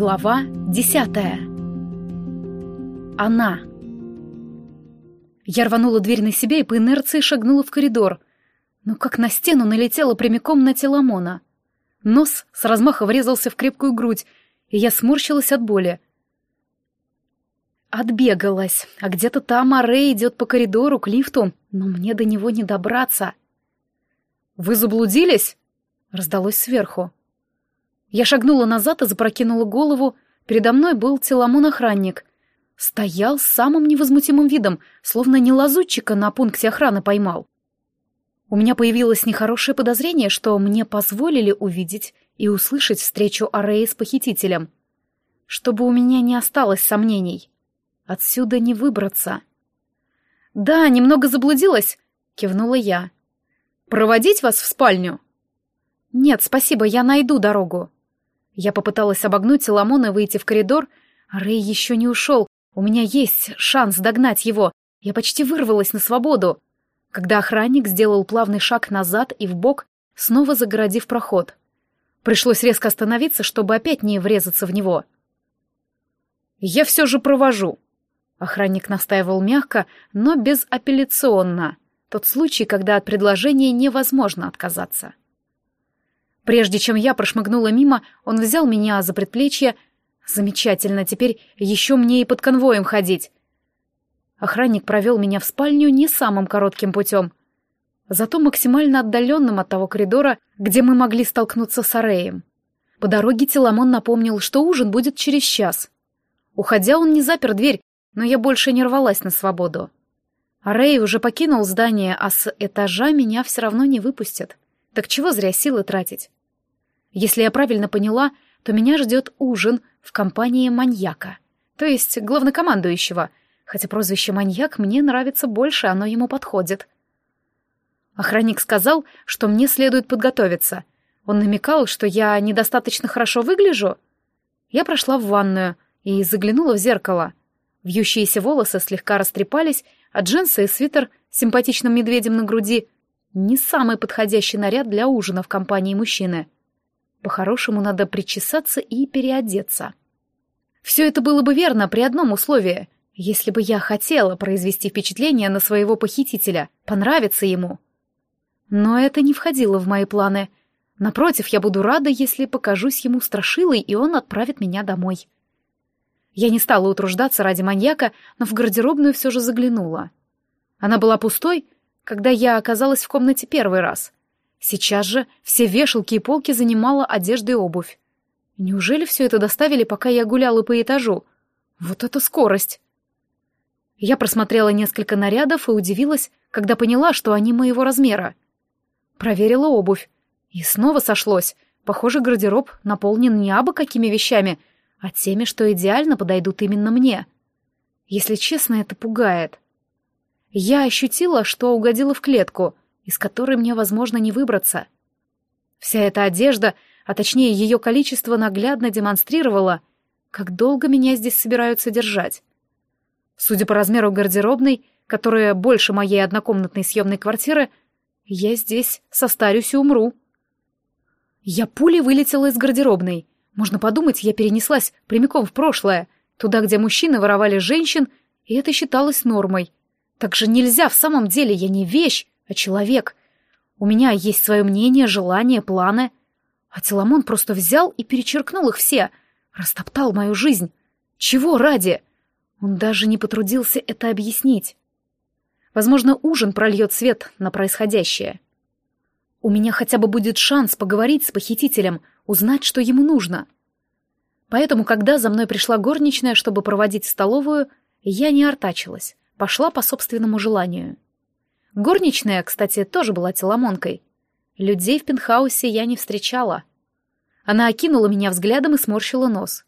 Глава десятая. Она. Я рванула дверь на себя и по инерции шагнула в коридор. Но как на стену налетела прямиком на Теламона. Нос с размаха врезался в крепкую грудь, и я сморщилась от боли. Отбегалась, а где-то там Аре идет по коридору к лифту, но мне до него не добраться. «Вы заблудились?» — раздалось сверху. Я шагнула назад и запрокинула голову. Передо мной был Теламон-охранник. Стоял с самым невозмутимым видом, словно не лазутчика на пункте охраны поймал. У меня появилось нехорошее подозрение, что мне позволили увидеть и услышать встречу Ареи с похитителем. Чтобы у меня не осталось сомнений. Отсюда не выбраться. «Да, немного заблудилась», — кивнула я. «Проводить вас в спальню?» «Нет, спасибо, я найду дорогу». Я попыталась обогнуть Соломона и выйти в коридор, а Рэй еще не ушел. У меня есть шанс догнать его. Я почти вырвалась на свободу, когда охранник сделал плавный шаг назад и вбок, снова загородив проход. Пришлось резко остановиться, чтобы опять не врезаться в него. «Я все же провожу», — охранник настаивал мягко, но безапелляционно. Тот случай, когда от предложения невозможно отказаться. Прежде чем я прошмыгнула мимо, он взял меня за предплечье. Замечательно, теперь еще мне и под конвоем ходить. Охранник провел меня в спальню не самым коротким путем, зато максимально отдаленным от того коридора, где мы могли столкнуться с Ареем. По дороге Теламон напомнил, что ужин будет через час. Уходя, он не запер дверь, но я больше не рвалась на свободу. Арей уже покинул здание, а с этажа меня все равно не выпустят. Так чего зря силы тратить? Если я правильно поняла, то меня ждет ужин в компании маньяка, то есть главнокомандующего, хотя прозвище «маньяк» мне нравится больше, оно ему подходит. Охранник сказал, что мне следует подготовиться. Он намекал, что я недостаточно хорошо выгляжу. Я прошла в ванную и заглянула в зеркало. Вьющиеся волосы слегка растрепались, а джинсы и свитер с симпатичным медведем на груди — не самый подходящий наряд для ужина в компании мужчины. По-хорошему надо причесаться и переодеться. Все это было бы верно при одном условии. Если бы я хотела произвести впечатление на своего похитителя, понравиться ему. Но это не входило в мои планы. Напротив, я буду рада, если покажусь ему страшилой, и он отправит меня домой. Я не стала утруждаться ради маньяка, но в гардеробную все же заглянула. Она была пустой, когда я оказалась в комнате первый раз. Сейчас же все вешалки и полки занимала одежда и обувь. Неужели все это доставили, пока я гуляла по этажу? Вот это скорость! Я просмотрела несколько нарядов и удивилась, когда поняла, что они моего размера. Проверила обувь. И снова сошлось. Похоже, гардероб наполнен не абы какими вещами, а теми, что идеально подойдут именно мне. Если честно, это пугает. Я ощутила, что угодила в клетку, из которой мне, возможно, не выбраться. Вся эта одежда, а точнее ее количество, наглядно демонстрировала, как долго меня здесь собираются держать. Судя по размеру гардеробной, которая больше моей однокомнатной съемной квартиры, я здесь состарюсь и умру. Я пулей вылетела из гардеробной. Можно подумать, я перенеслась прямиком в прошлое, туда, где мужчины воровали женщин, и это считалось нормой — так же нельзя, в самом деле я не вещь, а человек. У меня есть свое мнение, желания, планы. А Теламон просто взял и перечеркнул их все, растоптал мою жизнь. Чего ради? Он даже не потрудился это объяснить. Возможно, ужин прольет свет на происходящее. У меня хотя бы будет шанс поговорить с похитителем, узнать, что ему нужно. Поэтому, когда за мной пришла горничная, чтобы проводить в столовую, я не артачилась пошла по собственному желанию. Горничная, кстати, тоже была теломонкой. Людей в пентхаусе я не встречала. Она окинула меня взглядом и сморщила нос.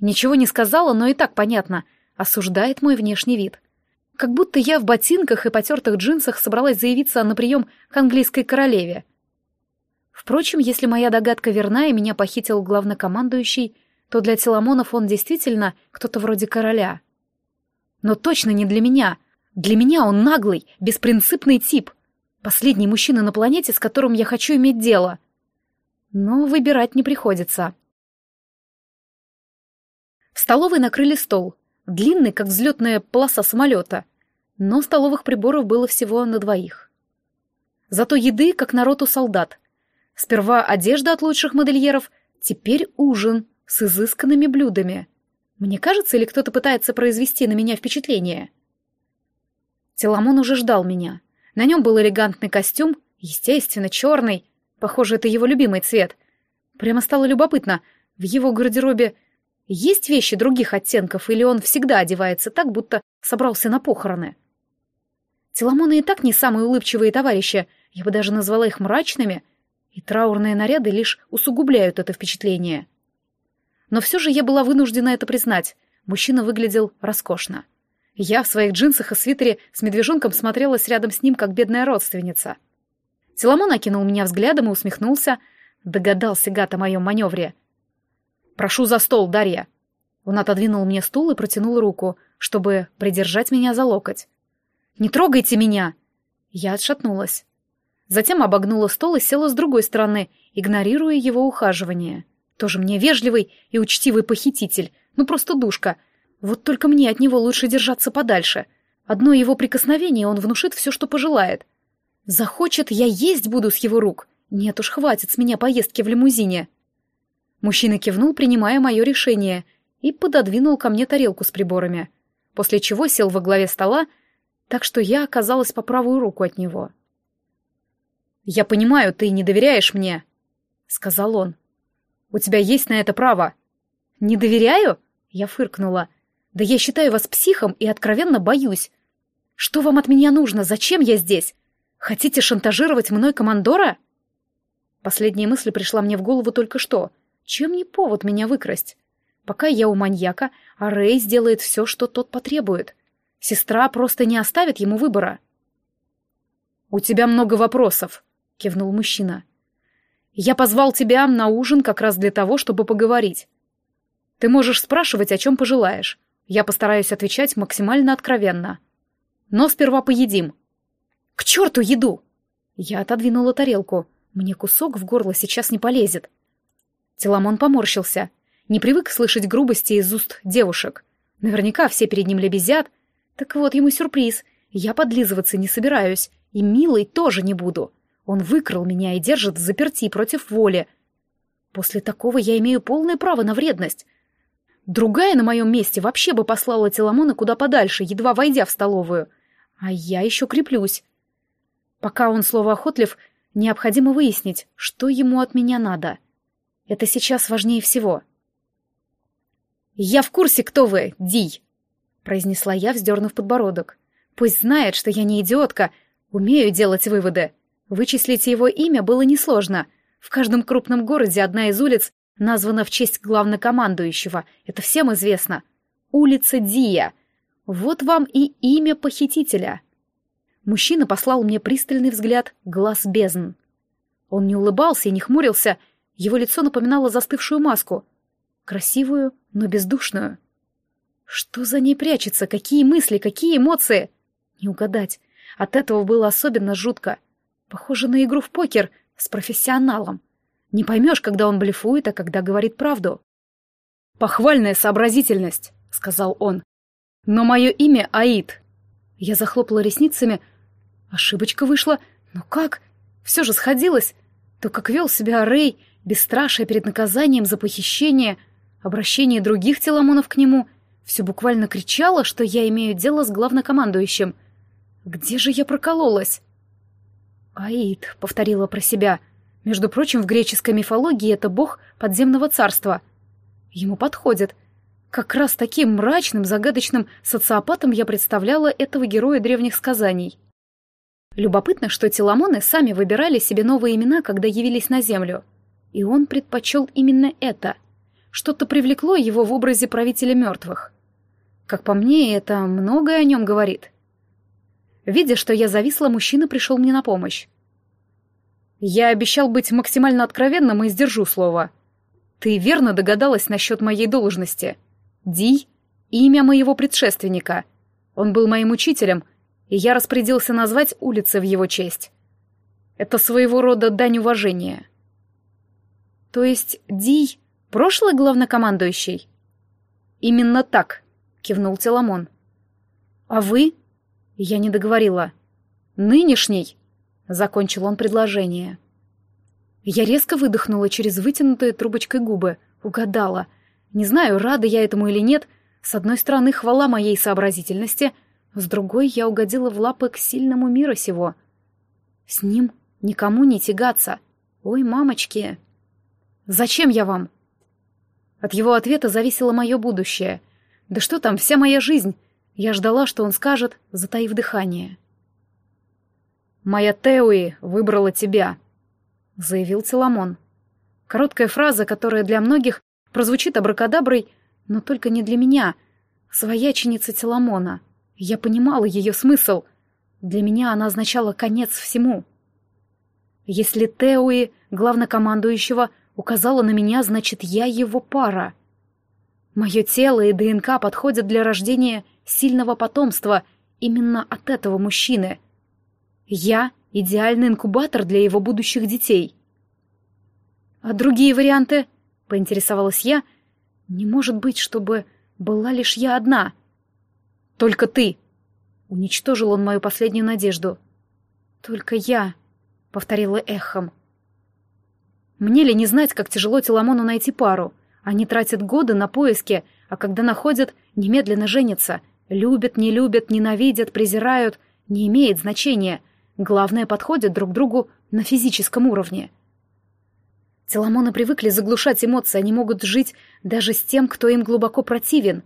Ничего не сказала, но и так понятно, осуждает мой внешний вид. Как будто я в ботинках и потертых джинсах собралась заявиться на прием к английской королеве. Впрочем, если моя догадка верна и меня похитил главнокомандующий, то для Теламонов он действительно кто-то вроде короля — но точно не для меня. Для меня он наглый, беспринципный тип. Последний мужчина на планете, с которым я хочу иметь дело. Но выбирать не приходится. В столовой накрыли стол, длинный, как взлетная полоса самолета, но столовых приборов было всего на двоих. Зато еды, как народ у солдат. Сперва одежда от лучших модельеров, теперь ужин с изысканными блюдами. Мне кажется, или кто-то пытается произвести на меня впечатление? Теламон уже ждал меня. На нем был элегантный костюм, естественно, черный. Похоже, это его любимый цвет. Прямо стало любопытно. В его гардеробе есть вещи других оттенков, или он всегда одевается так, будто собрался на похороны? Теламоны и так не самые улыбчивые товарищи, я бы даже назвала их мрачными, и траурные наряды лишь усугубляют это впечатление. Но все же я была вынуждена это признать. Мужчина выглядел роскошно. Я в своих джинсах и свитере с медвежонком смотрелась рядом с ним, как бедная родственница. Теламон окинул меня взглядом и усмехнулся. Догадался гад о моем маневре. «Прошу за стол, Дарья!» Он отодвинул мне стул и протянул руку, чтобы придержать меня за локоть. «Не трогайте меня!» Я отшатнулась. Затем обогнула стол и села с другой стороны, игнорируя его ухаживание. Тоже мне вежливый и учтивый похититель, ну просто душка. Вот только мне от него лучше держаться подальше. Одно его прикосновение он внушит все, что пожелает. Захочет, я есть буду с его рук. Нет уж, хватит с меня поездки в лимузине. Мужчина кивнул, принимая мое решение, и пододвинул ко мне тарелку с приборами, после чего сел во главе стола, так что я оказалась по правую руку от него. «Я понимаю, ты не доверяешь мне», — сказал он. У тебя есть на это право». «Не доверяю?» — я фыркнула. «Да я считаю вас психом и откровенно боюсь. Что вам от меня нужно? Зачем я здесь? Хотите шантажировать мной командора?» Последняя мысль пришла мне в голову только что. Чем не повод меня выкрасть? Пока я у маньяка, а Рэй сделает все, что тот потребует. Сестра просто не оставит ему выбора. «У тебя много вопросов», — кивнул мужчина. Я позвал тебя на ужин как раз для того, чтобы поговорить. Ты можешь спрашивать, о чем пожелаешь. Я постараюсь отвечать максимально откровенно. Но сперва поедим. К черту еду! Я отодвинула тарелку. Мне кусок в горло сейчас не полезет. Теламон поморщился. Не привык слышать грубости из уст девушек. Наверняка все перед ним лебезят. Так вот ему сюрприз. Я подлизываться не собираюсь. И милой тоже не буду. Он выкрал меня и держит заперти против воли. После такого я имею полное право на вредность. Другая на моем месте вообще бы послала Теламона куда подальше, едва войдя в столовую. А я еще креплюсь. Пока он слово охотлив, необходимо выяснить, что ему от меня надо. Это сейчас важнее всего. «Я в курсе, кто вы, Ди», — произнесла я, вздернув подбородок. «Пусть знает, что я не идиотка, умею делать выводы». Вычислить его имя было несложно. В каждом крупном городе одна из улиц названа в честь главнокомандующего. Это всем известно. Улица Дия. Вот вам и имя похитителя. Мужчина послал мне пристальный взгляд глаз бездн. Он не улыбался и не хмурился, его лицо напоминало застывшую маску. Красивую, но бездушную. Что за ней прячется? Какие мысли, какие эмоции? Не угадать. От этого было особенно жутко. Похоже на игру в покер с профессионалом. Не поймешь, когда он блефует, а когда говорит правду. «Похвальная сообразительность», — сказал он. «Но мое имя Аид». Я захлопала ресницами. Ошибочка вышла. Но как? Все же сходилось. То, как вел себя Рэй, бесстрашие перед наказанием за похищение, обращение других теламонов к нему, все буквально кричало, что я имею дело с главнокомандующим. Где же я прокололась? «Аид», — повторила про себя. «Между прочим, в греческой мифологии это бог подземного царства. Ему подходит. Как раз таким мрачным, загадочным социопатом я представляла этого героя древних сказаний». Любопытно, что теламоны сами выбирали себе новые имена, когда явились на Землю. И он предпочел именно это. Что-то привлекло его в образе правителя мертвых. Как по мне, это многое о нем говорит. Видя, что я зависла, мужчина пришел мне на помощь. «Я обещал быть максимально откровенным и сдержу слово. Ты верно догадалась насчет моей должности. Ди — имя моего предшественника. Он был моим учителем, и я распорядился назвать улицы в его честь. Это своего рода дань уважения». «То есть Ди — прошлый главнокомандующий?» «Именно так», — кивнул Теламон. «А вы?» — я не договорила. «Нынешний», — закончил он предложение. Я резко выдохнула через вытянутые трубочкой губы, угадала. Не знаю, рада я этому или нет. С одной стороны, хвала моей сообразительности, с другой я угодила в лапы к сильному мира сего. С ним никому не тягаться. Ой, мамочки! Зачем я вам? От его ответа зависело мое будущее. Да что там, вся моя жизнь. Я ждала, что он скажет, затаив дыхание. «Моя Теуи выбрала тебя», — заявил Теламон. Короткая фраза, которая для многих прозвучит абракадаброй, но только не для меня. Свояченица Теламона. Я понимала ее смысл. Для меня она означала конец всему. Если Теуи, главнокомандующего, указала на меня, значит, я его пара. Мое тело и ДНК подходят для рождения сильного потомства именно от этого мужчины. Я — идеальный инкубатор для его будущих детей. «А другие варианты?» — поинтересовалась я. «Не может быть, чтобы была лишь я одна». «Только ты!» — уничтожил он мою последнюю надежду. «Только я!» — повторила эхом. Мне ли не знать, как тяжело Теламону найти пару? Они тратят годы на поиски, а когда находят, немедленно женятся. Любят, не любят, ненавидят, презирают. Не имеет значения. Главное, подходят друг другу на физическом уровне. Теламоны привыкли заглушать эмоции, они могут жить даже с тем, кто им глубоко противен.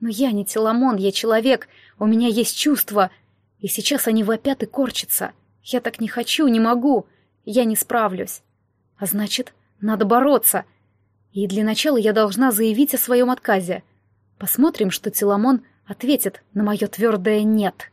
Но я не Теламон, я человек, у меня есть чувства, и сейчас они вопят и корчатся. Я так не хочу, не могу, я не справлюсь. А значит, надо бороться. И для начала я должна заявить о своем отказе. Посмотрим, что Теламон ответит на мое твердое «нет».